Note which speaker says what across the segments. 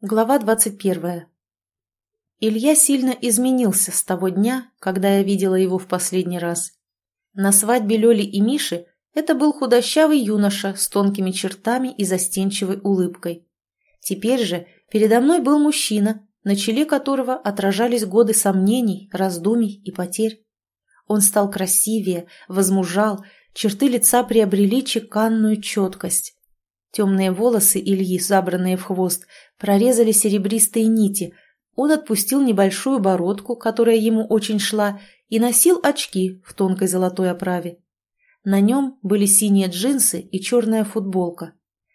Speaker 1: Глава двадцать первая. Илья сильно изменился с того дня, когда я видела его в последний раз. На свадьбе Лёли и Миши это был худощавый юноша с тонкими чертами и застенчивой улыбкой. Теперь же передо мной был мужчина, на челе которого отражались годы сомнений, раздумий и потерь. Он стал красивее, возмужал, черты лица приобрели чеканную четкость. Темные волосы Ильи, забранные в хвост, прорезали серебристые нити. Он отпустил небольшую бородку, которая ему очень шла, и носил очки в тонкой золотой оправе. На нем были синие джинсы и черная футболка.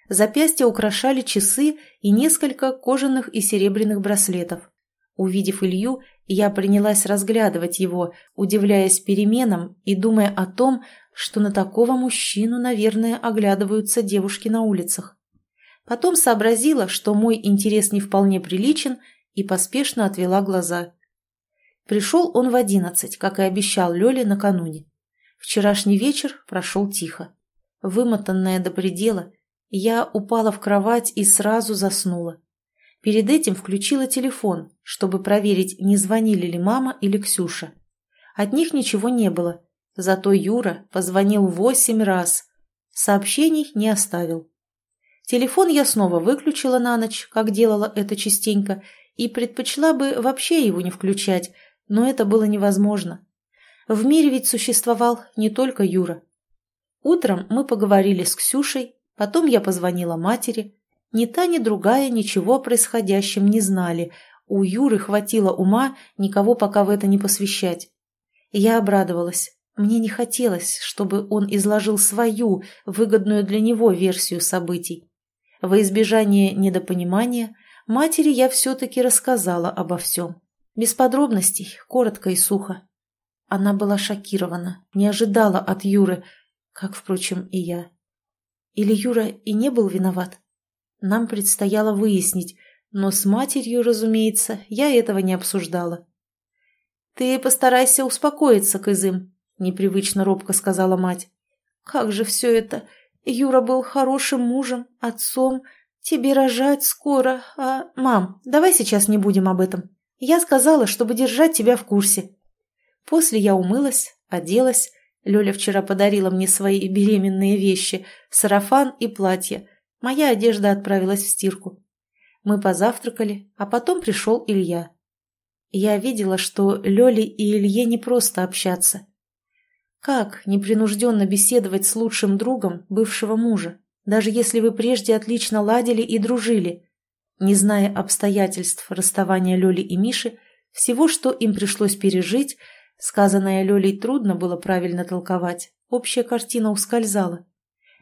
Speaker 1: Запястья украшали часы и несколько кожаных и серебряных браслетов. Увидев Илью, я принялась разглядывать его, удивляясь переменам и думая о том, что на такого мужчину, наверное, оглядываются девушки на улицах. Потом сообразила, что мой интерес не вполне приличен, и поспешно отвела глаза. Пришел он в одиннадцать, как и обещал Лёле накануне. Вчерашний вечер прошел тихо. Вымотанная до предела, я упала в кровать и сразу заснула. Перед этим включила телефон, чтобы проверить, не звонили ли мама или Ксюша. От них ничего не было, зато Юра позвонил восемь раз. Сообщений не оставил. Телефон я снова выключила на ночь, как делала это частенько, и предпочла бы вообще его не включать, но это было невозможно. В мире ведь существовал не только Юра. Утром мы поговорили с Ксюшей, потом я позвонила матери. Ни та, ни другая ничего о происходящем не знали. У Юры хватило ума никого пока в это не посвящать. Я обрадовалась. Мне не хотелось, чтобы он изложил свою, выгодную для него версию событий. Во избежание недопонимания матери я все-таки рассказала обо всем. Без подробностей, коротко и сухо. Она была шокирована, не ожидала от Юры, как, впрочем, и я. Или Юра и не был виноват? Нам предстояло выяснить, но с матерью, разумеется, я этого не обсуждала. «Ты постарайся успокоиться, Кызым», — непривычно робко сказала мать. «Как же все это? Юра был хорошим мужем, отцом. Тебе рожать скоро, а... Мам, давай сейчас не будем об этом. Я сказала, чтобы держать тебя в курсе. После я умылась, оделась. Лёля вчера подарила мне свои беременные вещи, сарафан и платье. Моя одежда отправилась в стирку. Мы позавтракали, а потом пришел Илья. Я видела, что Лёле и Илье не просто общаться. Как непринужденно беседовать с лучшим другом бывшего мужа, даже если вы прежде отлично ладили и дружили? Не зная обстоятельств расставания Лёли и Миши, всего, что им пришлось пережить, сказанное Лёлей трудно было правильно толковать, общая картина ускользала.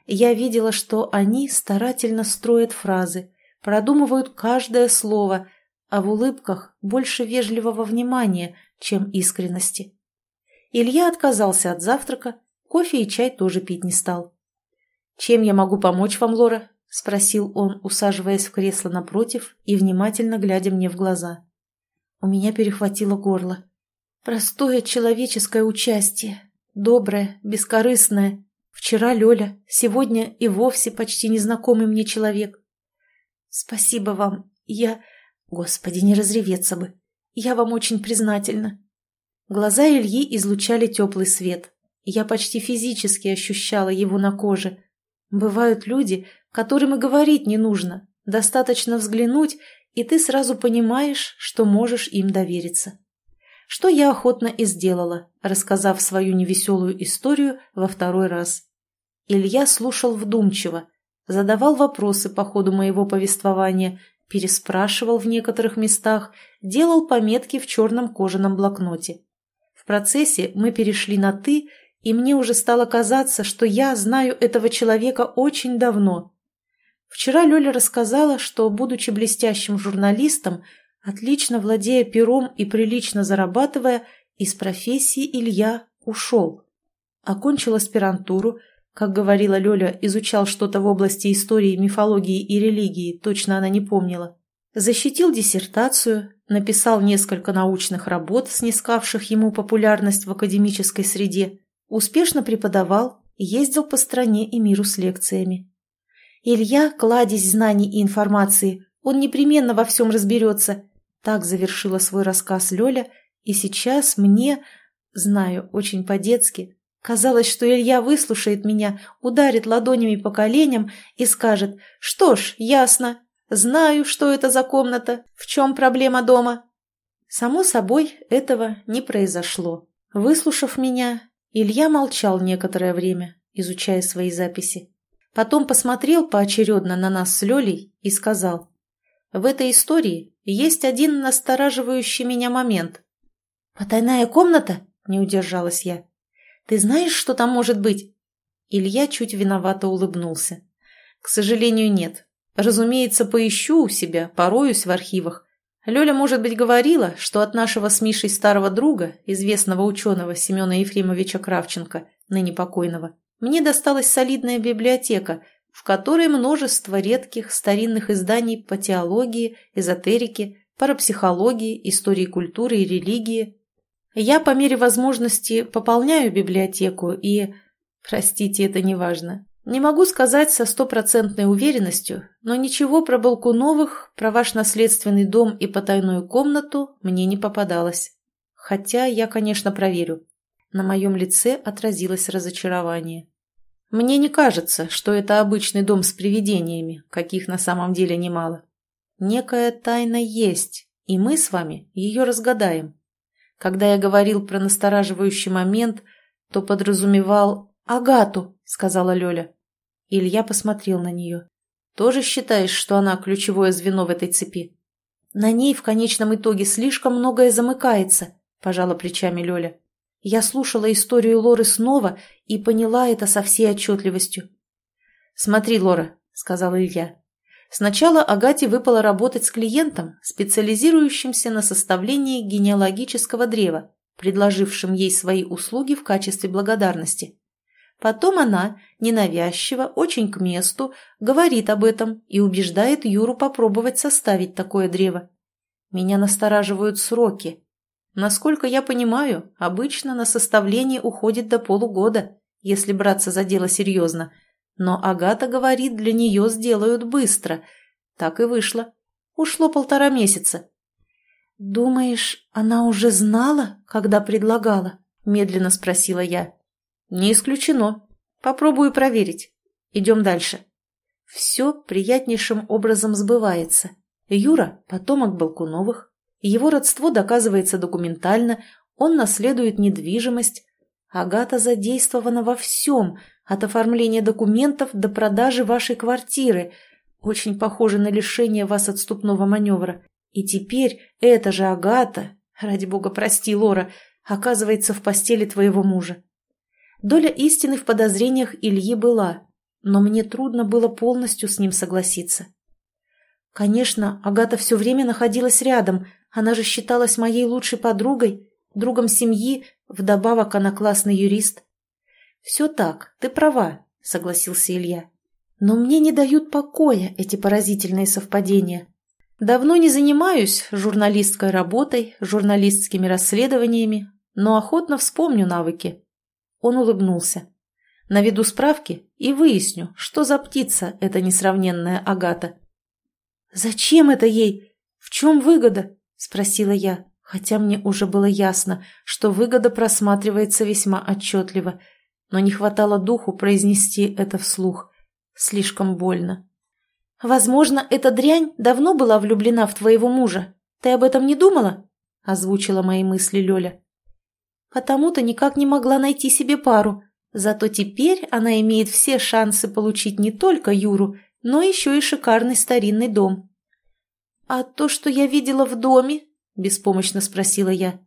Speaker 1: Я видела, что они старательно строят фразы, продумывают каждое слово, а в улыбках больше вежливого внимания, чем искренности. Илья отказался от завтрака, кофе и чай тоже пить не стал. «Чем я могу помочь вам, Лора?» – спросил он, усаживаясь в кресло напротив и внимательно глядя мне в глаза. У меня перехватило горло. Простое человеческое участие, доброе, бескорыстное. Вчера Лёля, сегодня и вовсе почти незнакомый мне человек. Спасибо вам, я... Господи, не разреветься бы. Я вам очень признательна. Глаза Ильи излучали теплый свет. Я почти физически ощущала его на коже. Бывают люди, которым и говорить не нужно. Достаточно взглянуть, и ты сразу понимаешь, что можешь им довериться. Что я охотно и сделала, рассказав свою невеселую историю во второй раз. Илья слушал вдумчиво, задавал вопросы по ходу моего повествования, переспрашивал в некоторых местах, делал пометки в черном кожаном блокноте. В процессе мы перешли на «ты», и мне уже стало казаться, что я знаю этого человека очень давно. Вчера Лёля рассказала, что, будучи блестящим журналистом, отлично владея пером и прилично зарабатывая, из профессии Илья ушел. Окончил аспирантуру, как говорила Лёля, изучал что-то в области истории, мифологии и религии, точно она не помнила. Защитил диссертацию, написал несколько научных работ, снискавших ему популярность в академической среде, успешно преподавал, ездил по стране и миру с лекциями. Илья, кладезь знаний и информации, Он непременно во всем разберется. Так завершила свой рассказ Лёля, и сейчас мне, знаю, очень по-детски, казалось, что Илья выслушает меня, ударит ладонями по коленям и скажет «Что ж, ясно, знаю, что это за комната, в чем проблема дома». Само собой, этого не произошло. Выслушав меня, Илья молчал некоторое время, изучая свои записи. Потом посмотрел поочередно на нас с Лёлей и сказал в этой истории есть один настораживающий меня момент. «Потайная комната?» – не удержалась я. «Ты знаешь, что там может быть?» Илья чуть виновато улыбнулся. «К сожалению, нет. Разумеется, поищу у себя, пороюсь в архивах. Лёля, может быть, говорила, что от нашего с Мишей старого друга, известного ученого Семена Ефремовича Кравченко, ныне покойного, мне досталась солидная библиотека, в которой множество редких старинных изданий по теологии, эзотерике, парапсихологии, истории культуры и религии. Я по мере возможности пополняю библиотеку и... Простите, это не важно. Не могу сказать со стопроцентной уверенностью, но ничего про Балкуновых, про ваш наследственный дом и потайную комнату мне не попадалось. Хотя я, конечно, проверю. На моем лице отразилось разочарование. Мне не кажется, что это обычный дом с привидениями, каких на самом деле немало. Некая тайна есть, и мы с вами ее разгадаем. Когда я говорил про настораживающий момент, то подразумевал «Агату», — сказала Лёля. Илья посмотрел на нее. «Тоже считаешь, что она ключевое звено в этой цепи?» «На ней в конечном итоге слишком многое замыкается», — пожала плечами Лёля. Я слушала историю Лоры снова и поняла это со всей отчетливостью. «Смотри, Лора», — сказал Илья. Сначала Агате выпало работать с клиентом, специализирующимся на составлении генеалогического древа, предложившим ей свои услуги в качестве благодарности. Потом она, ненавязчиво, очень к месту, говорит об этом и убеждает Юру попробовать составить такое древо. Меня настораживают сроки, Насколько я понимаю, обычно на составление уходит до полугода, если браться за дело серьезно. Но Агата говорит, для нее сделают быстро. Так и вышло. Ушло полтора месяца. «Думаешь, она уже знала, когда предлагала?» – медленно спросила я. «Не исключено. Попробую проверить. Идем дальше». Все приятнейшим образом сбывается. Юра – потомок Балкуновых, его родство доказывается документально, он наследует недвижимость. Агата задействована во всем, от оформления документов до продажи вашей квартиры. Очень похоже на лишение вас отступного маневра. И теперь эта же Агата, ради бога прости, Лора, оказывается в постели твоего мужа. Доля истины в подозрениях Ильи была, но мне трудно было полностью с ним согласиться. Конечно, Агата все время находилась рядом, она же считалась моей лучшей подругой, другом семьи, вдобавок она классный юрист. «Все так, ты права», — согласился Илья. «Но мне не дают покоя эти поразительные совпадения. Давно не занимаюсь журналистской работой, журналистскими расследованиями, но охотно вспомню навыки». Он улыбнулся. «Наведу справки и выясню, что за птица эта несравненная Агата». «Зачем это ей? В чем выгода?» – спросила я, хотя мне уже было ясно, что выгода просматривается весьма отчетливо, но не хватало духу произнести это вслух. Слишком больно. «Возможно, эта дрянь давно была влюблена в твоего мужа. Ты об этом не думала?» – озвучила мои мысли Лёля. «Потому-то никак не могла найти себе пару. Зато теперь она имеет все шансы получить не только Юру, но еще и шикарный старинный дом. «А то, что я видела в доме?» – беспомощно спросила я.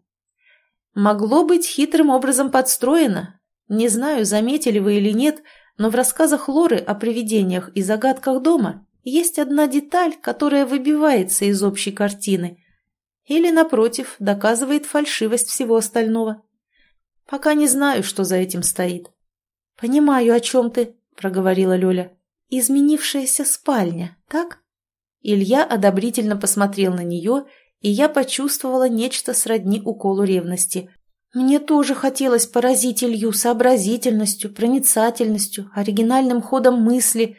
Speaker 1: «Могло быть хитрым образом подстроено. Не знаю, заметили вы или нет, но в рассказах Лоры о привидениях и загадках дома есть одна деталь, которая выбивается из общей картины. Или, напротив, доказывает фальшивость всего остального. Пока не знаю, что за этим стоит». «Понимаю, о чем ты», – проговорила Лёля. «Изменившаяся спальня, так?» Илья одобрительно посмотрел на нее, и я почувствовала нечто сродни уколу ревности. Мне тоже хотелось поразить Илью сообразительностью, проницательностью, оригинальным ходом мысли.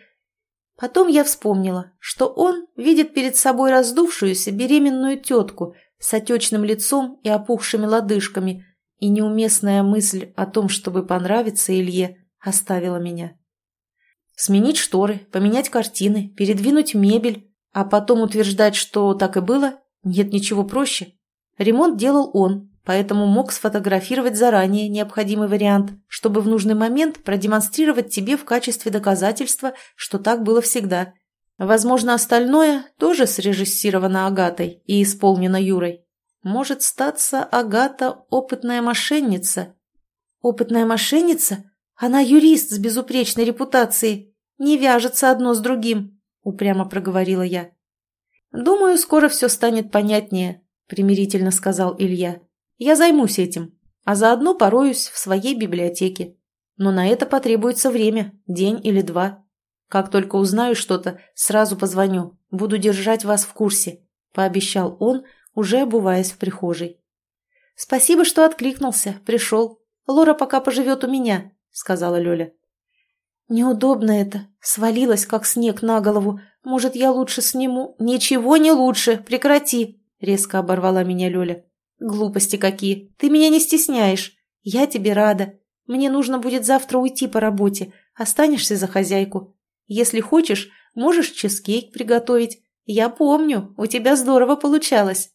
Speaker 1: Потом я вспомнила, что он видит перед собой раздувшуюся беременную тетку с отечным лицом и опухшими лодыжками, и неуместная мысль о том, чтобы понравиться Илье, оставила меня. Сменить шторы, поменять картины, передвинуть мебель, а потом утверждать, что так и было, нет ничего проще. Ремонт делал он, поэтому мог сфотографировать заранее необходимый вариант, чтобы в нужный момент продемонстрировать тебе в качестве доказательства, что так было всегда. Возможно, остальное тоже срежиссировано Агатой и исполнено Юрой. Может статься Агата опытная мошенница. Опытная мошенница? Она юрист с безупречной репутацией. Не вяжется одно с другим, упрямо проговорила я. Думаю, скоро все станет понятнее, примирительно сказал Илья. Я займусь этим, а заодно пороюсь в своей библиотеке. Но на это потребуется время, день или два. Как только узнаю что-то, сразу позвоню, буду держать вас в курсе», – пообещал он, уже обуваясь в прихожей. «Спасибо, что откликнулся, пришел. Лора пока поживет у меня», – сказала Лёля. «Неудобно это. Свалилась, как снег на голову. Может, я лучше сниму?» «Ничего не лучше. Прекрати!» — резко оборвала меня Лёля. «Глупости какие! Ты меня не стесняешь! Я тебе рада! Мне нужно будет завтра уйти по работе. Останешься за хозяйку. Если хочешь, можешь чизкейк приготовить. Я помню, у тебя здорово получалось!»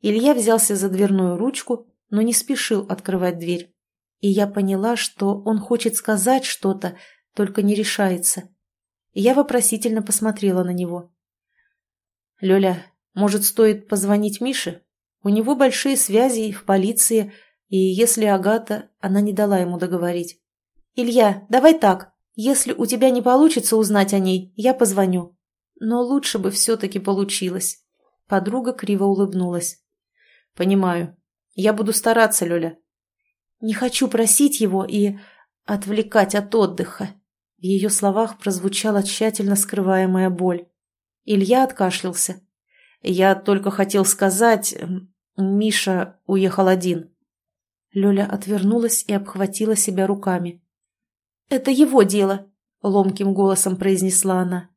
Speaker 1: Илья взялся за дверную ручку, но не спешил открывать дверь. И я поняла, что он хочет сказать что-то, только не решается. Я вопросительно посмотрела на него. «Лёля, может, стоит позвонить Мише?» У него большие связи в полиции, и если Агата, она не дала ему договорить. «Илья, давай так. Если у тебя не получится узнать о ней, я позвоню. Но лучше бы все-таки получилось». Подруга криво улыбнулась. «Понимаю. Я буду стараться, Лёля». «Не хочу просить его и отвлекать от отдыха». В ее словах прозвучала тщательно скрываемая боль. Илья откашлялся. Я только хотел сказать... Миша уехал один. Лёля отвернулась и обхватила себя руками. «Это его дело», — ломким голосом произнесла она.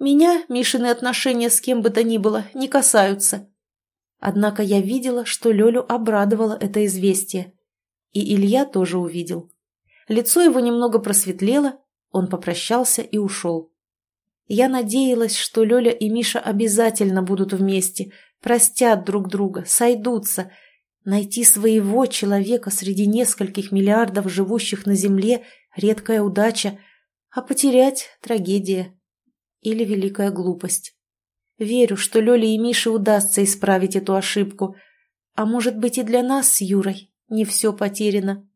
Speaker 1: «Меня Мишины отношения с кем бы то ни было не касаются». Однако я видела, что Лёлю обрадовало это известие. И Илья тоже увидел. Лицо его немного просветлело, он попрощался и ушел. Я надеялась, что Лёля и Миша обязательно будут вместе, простят друг друга, сойдутся. Найти своего человека среди нескольких миллиардов живущих на Земле – редкая удача, а потерять – трагедия или великая глупость. Верю, что Лёле и Мише удастся исправить эту ошибку. А может быть и для нас с Юрой не все потеряно.